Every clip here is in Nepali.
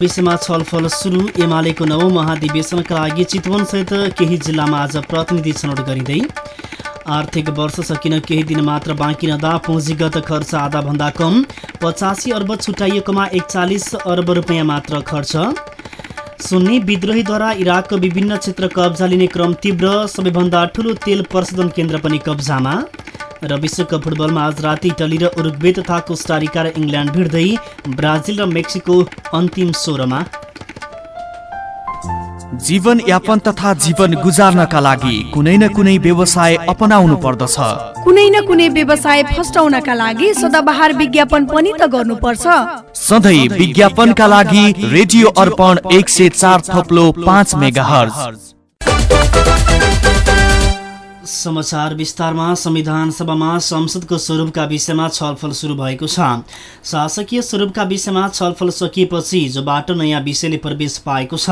विषयमा छलफल सुरु। एमालेको नवौं महाधिवेशनका लागि चितवनसहित केही जिल्लामा आज प्रतिनिधि छनौट गरिँदै आर्थिक वर्ष सकिन केही दिन मात्र बाँकी रहँदा पुँजीगत खर्च आधाभन्दा कम पचासी अर्ब छुट्याइएकोमा एकचालिस अर्ब रुपियाँ मात्र खर्च। सुन्नी विद्रोहीद्वारा इराकको विभिन्न क्षेत्र कब्जा लिने क्रम तीव्र सबैभन्दा ठुलो तेल प्रशोधन केन्द्र पनि कब्जामा। र विश्वकप फुटबलमा आज राति इटली र उरुग्वे तथा कोस्टारिका र इङ्ल्यान्ड भिड्दै ब्राजिल र मेक्सिको अन्तिम सोह्रमा। जीवन यापन तथा जीवन गुजार्नका लागि कुनै न कुनै व्यवसाय अपनाउनु पर्दछ। कुनै न कुनै व्यवसाय फस्टाउनका लागि सदाबहार विज्ञापन पनि त गर्नुपर्छ। सधैँ विज्ञापनका लागि रेडियो अर्पण एक सय चार थप्लो पाँच मेगा समाचार विस्तारमा संविधान सभामा संसदको स्वरूपका विषयमा छलफल सुरु भएको छ। शासकीय स्वरूपका विषयमा छलफल सकिएपछि हिजोबाट नयाँ विषयले प्रवेश पाएको छ।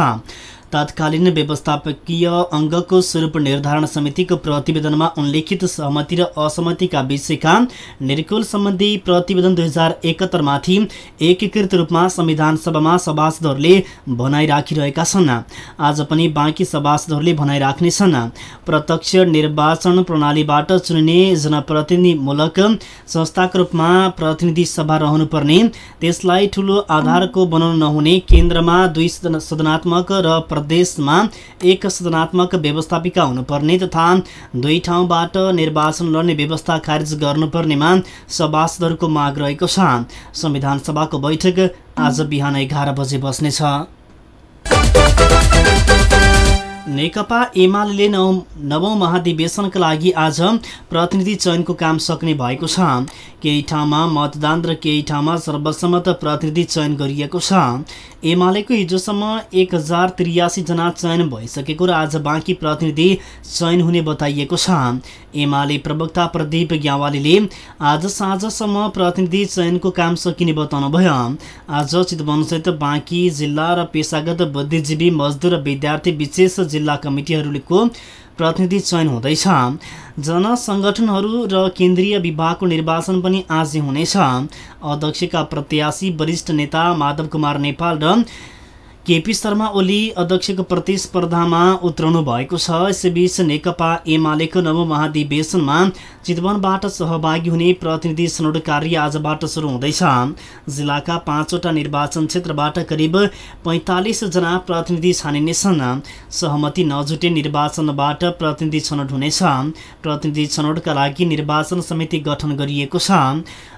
तत्कालीन व्यवस्थापकीय अङ्गको स्वरूप निर्धारण समितिको प्रतिवेदनमा उल्लेखित सहमति र असहमतिका विषयका निर्कुल सम्बन्धी प्रतिवेदन दुई हजार एकहत्तरमाथि एकीकृत रूपमा संविधान सभामा सभासदहरूले भनाइ राखिरहेका छन्। आज पनि बाँकी सभासदहरूले भनाइ राख्नेछन्। प्रत्यक्ष निर्वाचन प्रणालीबाट चुनिने जनप्रतिनिधिमूलक संस्थाको रूपमा प्रतिनिधि सभा रहनुपर्ने त्यसलाई ठुलो आधारको बनाउनु नहुने केन्द्रमा दुई सदनात्मक र प्रदेशमा एक सदनात्मक व्यवस्थापिका हुनुपर्ने तथा दुई ठाउँबाट निर्वाचन लड्ने व्यवस्था खारेज गर्नुपर्नेमा सभासदहरूको माग रहेको छ। संविधान सभाको बैठक आज बिहान एघार बजे बस्नेछ। नेकपा एमाले नौ नवौँ महाधिवेशनका लागि आज प्रतिनिधि चयनको काम सक्ने भएको छ। केही ठाउँमा मतदान र केही ठाउँमा सर्वसम्मत प्रतिनिधि चयन गरिएको छ। एमालेको हिजोसम्म एक हजार त्रियासीजना चयन भइसकेको र आज बाँकी प्रतिनिधि चयन हुने बताइएको छ। एमाले प्रवक्ता प्रदीप ग्यावालीले आज साँझसम्म प्रतिनिधि चयनको काम सकिने बताउनुभयो। आज चितवनसहित बाँकी जिल्ला र पेसागत बुद्धिजीवी मजदुर र विद्यार्थी विशेष जिल्ला कमिटीहरूको प्रतिनिधि चयन हुँदैछ। जनसङ्गठनहरू र केन्द्रीय विभागको निर्वाचन पनि आज हुनेछ। अध्यक्षका प्रत्याशी वरिष्ठ नेता माधव कुमार नेपाल र केपी शर्मा ओली अध्यक्षको प्रतिस्पर्धामा उत्रनु भएको छ। यसैबीच नेकपा एमालेको नव महाधिवेशनमा चितवनबाट सहभागी हुने प्रतिनिधि छनौट कार्य आजबाट सुरु हुँदैछ। जिल्लाका पाँचवटा निर्वाचन क्षेत्रबाट करिब पैँतालिसजना प्रतिनिधि छानिनेछन् सहमति नजुटे निर्वाचनबाट प्रतिनिधि छनौट हुनेछ। प्रतिनिधि छनौटका लागि निर्वाचन समिति गठन गरिएको छ।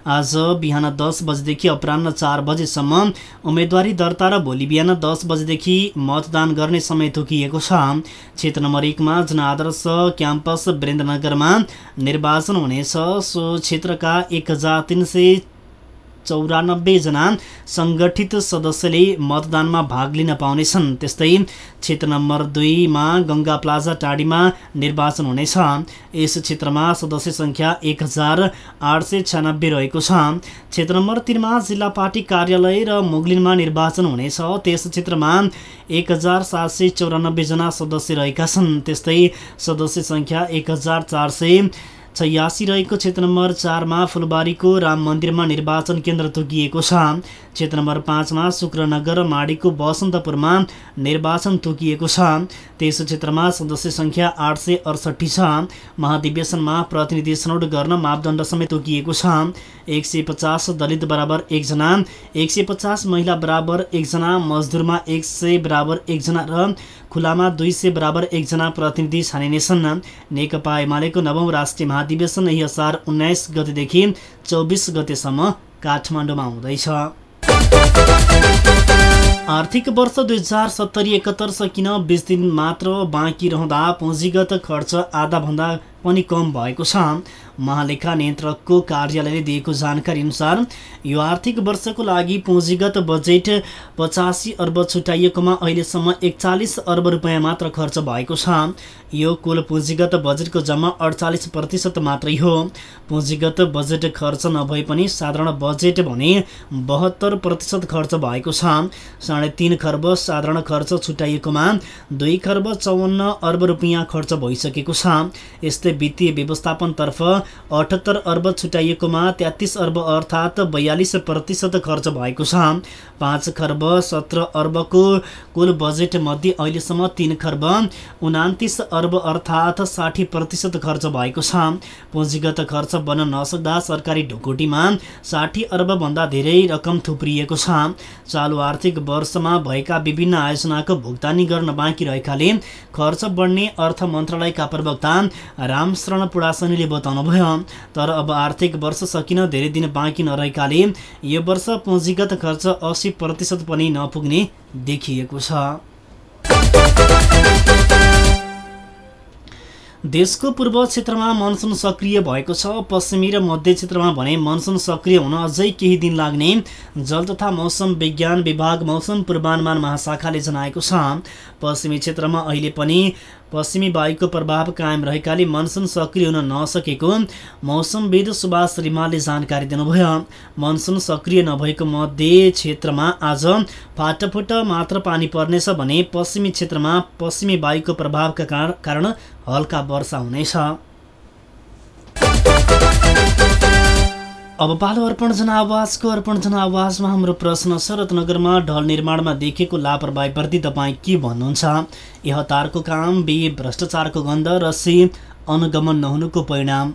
आज बिहान दस बजेदेखि अपरान्न चार बजेसम्म उम्मेदवारी दर्ता र भोलि बिहान दस बजेदेखि मतदान गर्ने समय तोकिएको छ। क्षेत्र नम्बर एकमा जनआदर्श क्याम्पस वीरेन्द्रनगरमा निर्वाचन हुनेछ सो क्षेत्रका एक हजार तिन सय चौरानब्बेजना सङ्गठित सदस्यले मतदानमा भाग लिन पाउनेछन्। त्यस्तै क्षेत्र नम्बर दुईमा गङ्गा प्लाजा टाढीमा निर्वाचन हुनेछ। यस क्षेत्रमा सदस्य सङ्ख्या एक हजार आठ सय छ्यानब्बे रहेको छ। क्षेत्र नम्बर तिनमा जिल्ला पार्टी कार्यालय र मुगलिनमा निर्वाचन हुनेछ। त्यस क्षेत्रमा एक हजार सात सय चौरानब्बेजना सदस्य रहेका छन्। त्यस्तै सदस्य सङ्ख्या एक हजार चार सय छयासी रहेको क्षेत्र नम्बर चारमा फुलबारीको राम मन्दिरमा निर्वाचन केन्द्र तोकिएको छ। क्षेत्र नम्बर पाँचमा शुक्रनगर माडीको बसन्तपुरमा निर्वाचन तोकिएको छ। त्यस क्षेत्रमा सदस्य सङ्ख्या आठ सय अडसट्ठी छ। महाधिवेशनमा प्रतिनिधि छनौट गर्न मापदण्ड समेत तोकिएको छ। एक सय पचास दलित बराबर एकजना एक सय पचास महिला बराबर एकजना मजदुरमा एक सय बराबर एकजना र खुलामा दुई सय बराबर एकजना प्रतिनिधि छानिनेछन्। नेकपा एमालेको नवौँ राष्ट्रिय महाधिवेशन यही असार उन्नाइस गतेदेखि चौबिस गतेसम्म काठमाडौँमा हुँदैछ। आर्थिक वर्ष दुई हजार सत्तरी एकहत्तर सकिन बिस दिन मात्र बाँकी रहँदा पुँजीगत खर्च आधाभन्दा पनि कम भएको छ। महालेखा नियन्त्रकको कार्यालयले दिएको जानकारी अनुसार यो आर्थिक वर्षको लागि पुँजीगत बजेट पचासी अर्ब छुट्याइएकोमा अहिलेसम्म एकचालिस अर्ब रुपियाँ मात्र खर्च भएको छ। यो कुल पुँजीगत बजेटको जम्मा अडचालिस प्रतिशत मात्रै हो। पुँजीगत बजेट खर्च नभए पनि साधारण बजेट भने बहत्तर प्रतिशत खर्च भएको छ। साढे तिन खर्ब साधारण खर्च छुट्याइएकोमा दुई खर्ब चौवन्न अर्ब रुपियाँ खर्च भइसकेको छ। यस्तै वित्तीय व्यवस्थापनतर्फ अठहत्तर अर्ब छुट्याइएकोमा तेत्तिस अर्ब अर्थात् बयालिस प्रतिशत खर्च भएको छ। पाँच खर्ब सत्र अर्बको कुल बजेट मध्ये अहिलेसम्म तिन खर्ब उनातिस अर्ब अर्थात् साठी प्रतिशत खर्च भएको छ। पुँजीगत खर्च बन्न नसक्दा सरकारी ढुकुटीमा साठी अर्बभन्दा धेरै रकम थुप्रिएको छ। चालु आर्थिक वर्षमा भएका विभिन्न आयोजनाको भुक्तानी गर्न बाँकी रहेकाले खर्च बढ्ने अर्थ मन्त्रालयका प्रवक्ता रामशरण पुडासनीले बताउनुभयो तर अब आर्थिक वर्ष सकिन धेरै दिन बाँकी नरहेकाले यो वर्ष पुँजीगत खर्च असी प्रतिशत पनि नपुग्ने देखिएको छ। देशको पूर्व क्षेत्रमा मनसुन सक्रिय भएको छ पश्चिमी र मध्य क्षेत्रमा भने मनसुन सक्रिय हुन अझै केही दिन लाग्ने जल तथा मौसम विज्ञान विभाग मौसम पूर्वानुमान महाशाखाले जनाएको छ। पश्चिमी क्षेत्रमा अहिले पनि पश्चिमी वायुको प्रभाव कायम रहेकाले मनसुन सक्रिय हुन नसकेको मौसमविद सुभाष रिमालले जानकारी दिनुभयो। मनसुन सक्रिय नभएको मध्य क्षेत्रमा आज फाटफुट मात्र पानी पर्नेछ भने पश्चिमी क्षेत्रमा पश्चिमी वायुको प्रभावका कारण हल्का वर्षा हुनेछ। अब पालो अर्पण जनावासको अर्पण जनावासमा हाम्रो प्रश्न छ रत्नगरमा ढल निर्माणमा देखिएको लापरवाहीप्रति तपाईँ के भन्नुहुन्छ? ए हतारको काम बी भ्रष्टाचारको गन्ध र सी अनुगमन नहुनुको परिणाम।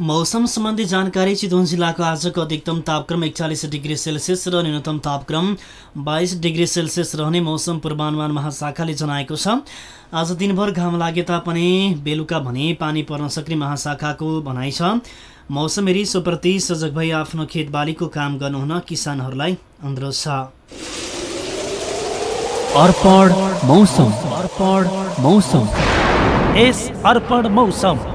मौसम सम्बन्धी जानकारी चितवन जिल्लाको आजको अधिकतम तापक्रम एकचालिस डिग्री सेल्सियस र न्यूनतम तापक्रम बाइस डिग्री सेल्सियस रहने मौसम पूर्वानुमान महाशाखाले जनाएको छ। आज दिनभर घाम लागे तापनि बेलुका भने पानी पर्न सक्ने महाशाखाको भनाइ छ। मौसम हेरी सजग भई आफ्नो खेतबालीको काम गर्नुहुन किसानहरूलाई अनुरोध छ। अर्पण मौसम। अर्पण मौसम। यस अर्पण मौसम।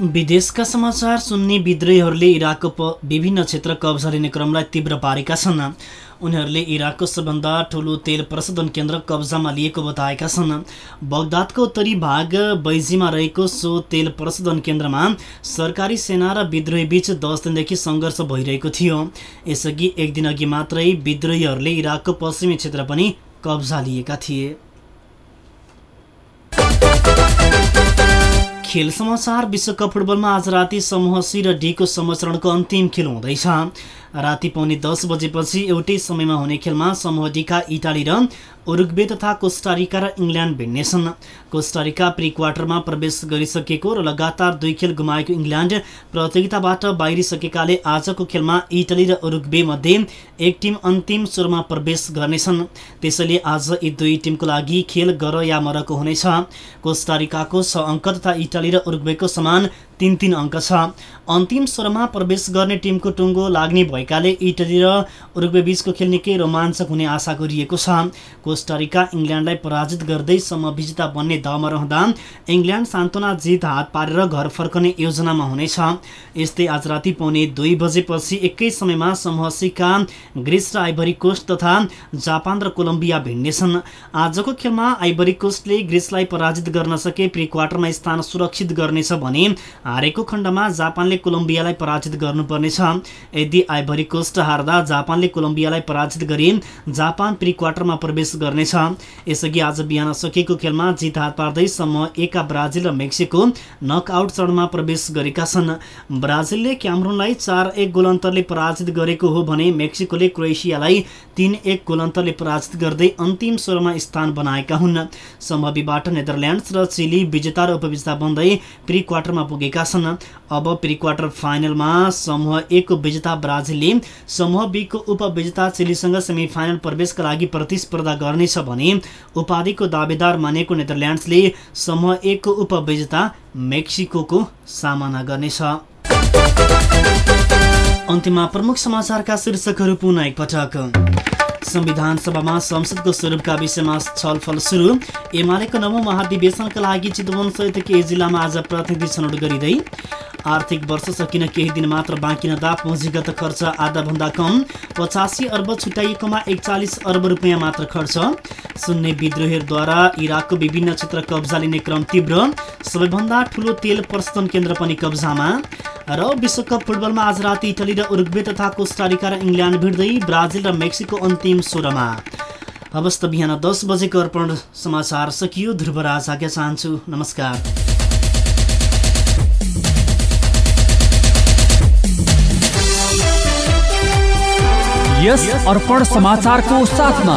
विदेशका समाचार सुन्ने विद्रोहीहरूले इराकको विभिन्न क्षेत्र कब्जा लिने क्रमलाई तीव्र पारेका छन्। उनीहरूले इराकको सबभन्दा ठुलो तेल प्रशोधन केन्द्र कब्जामा लिएको बताएका छन्। बगदादको उत्तरी भाग बैजीमा रहेको सो तेल प्रशोधन केन्द्रमा सरकारी सेना र विद्रोही बीच दस दिनदेखि सङ्घर्ष भइरहेको थियो। यसअघि एक दिन अघि मात्रै विद्रोहीहरूले इराकको पश्चिमी क्षेत्र पनि कब्जा लिएका थिए। खेल समाचार विश्वकप फुटबलमा आज राति समूह सी र डीको संरक्षणको अन्तिम खेल हुँदैछ। राति पाउने दस बजेपछि एउटै समयमा हुने खेलमा समूह डीका इटाली र उरुग्वे तथा कोस्टारिका र इङ्ल्यान्ड भिड्नेछन्। कोस्टारिका प्री क्वार्टरमा प्रवेश गरिसकेको र लगातार दुई खेल गुमाएको इङ्ल्यान्ड प्रतियोगिताबाट बाहिरिसकेकाले आजको खेलमा इटली र उरुग्वे मध्ये एक टिम अन्तिम चोरमा प्रवेश गर्नेछन्। त्यसैले आज यी दुई टिमको लागि खेल गर या मरको हुनेछ। कोस्टारिकाको छ अङ्क तथा इटली र उरुग्वेको समान तिन तिन अङ्क छ। अन्तिम स्वरमा प्रवेश गर्ने टिमको टुङ्गो लाग्ने भएकाले इटली र उरुग्वे बीचको खेल निकै रोमाञ्चक हुने आशा गरिएको छ। कोस्टारिका इङ्ल्यान्डलाई पराजित गर्दै समविजेता बन्ने दाउमा रहँदा इङ्ल्यान्ड सान्त्वना जित हात पारेर घर फर्कने योजनामा हुनेछ। यस्तै आज राति पाउने दुई बजेपछि एकै समयमा समूह सीका ग्रिस र आइभरी कोस्ट तथा जापान र कोलम्बिया भिड्नेछन्। आजको खेलमा आइभरी कोस्टले ग्रिसलाई पराजित गर्न सके प्री क्वार्टरमा स्थान सुरक्षित गर्नेछ भने हारेको खण्डमा जापानले कोलम्बियालाई पराजित गर्नुपर्नेछ। यदि आइभरी कोस्ट हार्दा जापानले कोलम्बियालाई पराजित गरी जापान प्री क्वार्टरमा प्रवेश गर्नेछ। यसअघि आज बिहान सकिएको खेलमा जित हात पार्दै समूह एका ब्राजिल र मेक्सिको नकआउट चरणमा प्रवेश गरेका छन्। ब्राजिलले क्यामरुनलाई चार एक गोल अन्तरले पराजित गरेको हो भने मेक्सिकोले क्रोएसियालाई तीन एक गोल अन्तरले पराजित गर्दै अन्तिम सोह्रमा स्थान बनाएका हुन्। समूह बीबाट नेदरल्यान्ड्स र चिली विजेता र उपविजेता बन्दै प्री क्वार्टरमा पुगेका छन् अब प्री क्वार्टर फाइनलमा समूह एकको विजेता ब्राजिलले समूह बीको उपविजेता चिलीसँग सेमी फाइनल प्रवेशका लागि प्रतिस्पर्धा गर्नेछ भने उपाधिको दावेदार मानिएको नेदरल्यान्ड्सले समूह एकको उपविजेता मेक्सिको सामना गर्नेछ। अन्त्यमा प्रमुख समाचारका शीर्षकहरू पुनः एकपटक संविधान सभामा संसदको स्वरूपका विषयमा छलफल सुरु। एमालेको नवौँ महाधिवेशनका लागि चितवन सहित केही जिल्लामा आज प्रतिनिधि छनौट गरिँदै आर्थिक वर्ष सकिन केही दिन मात्र बाँकी नदा पुँजीगत खर्च आधाभन्दा कम। पचासी अर्ब छुट्याइएकोमा एकचालिस अर्ब रुपियाँ मात्र खर्च। सुन्ने विद्रोहीहरूद्वारा इराकको विभिन्न क्षेत्र कब्जा लिने क्रम तीव्र। सबैभन्दा ठुलो तेल प्रस्तन केन्द्र पनि कब्जामा। र विश्वकप फुटबलमा आज राति इटली र उरुग्वे तथा कोस्टारिका र इङ्ल्यान्ड भिड्दै ब्राजिल र मेक्सिको अन्तिम सोह्रमा। हवस् त बिहान दस बजेको अर्पण समाचार सकियो। ध्रुवराज आज्ञा चाहन्छु। नमस्कार। यस अर्पण समाचारको साथमा।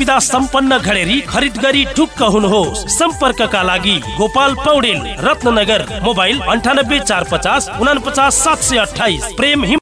सम्पन्न घडेरी खरिद गरी ढुक्क हुनुहोस्। सम्पर्कका लागि गोपाल पौडेल रत्ननगर मोबाइल अन्ठानब्बे चार पचास उना पचास सात सय अठाइस प्रेम